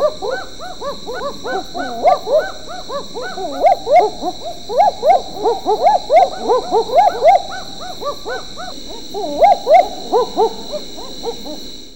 Oh,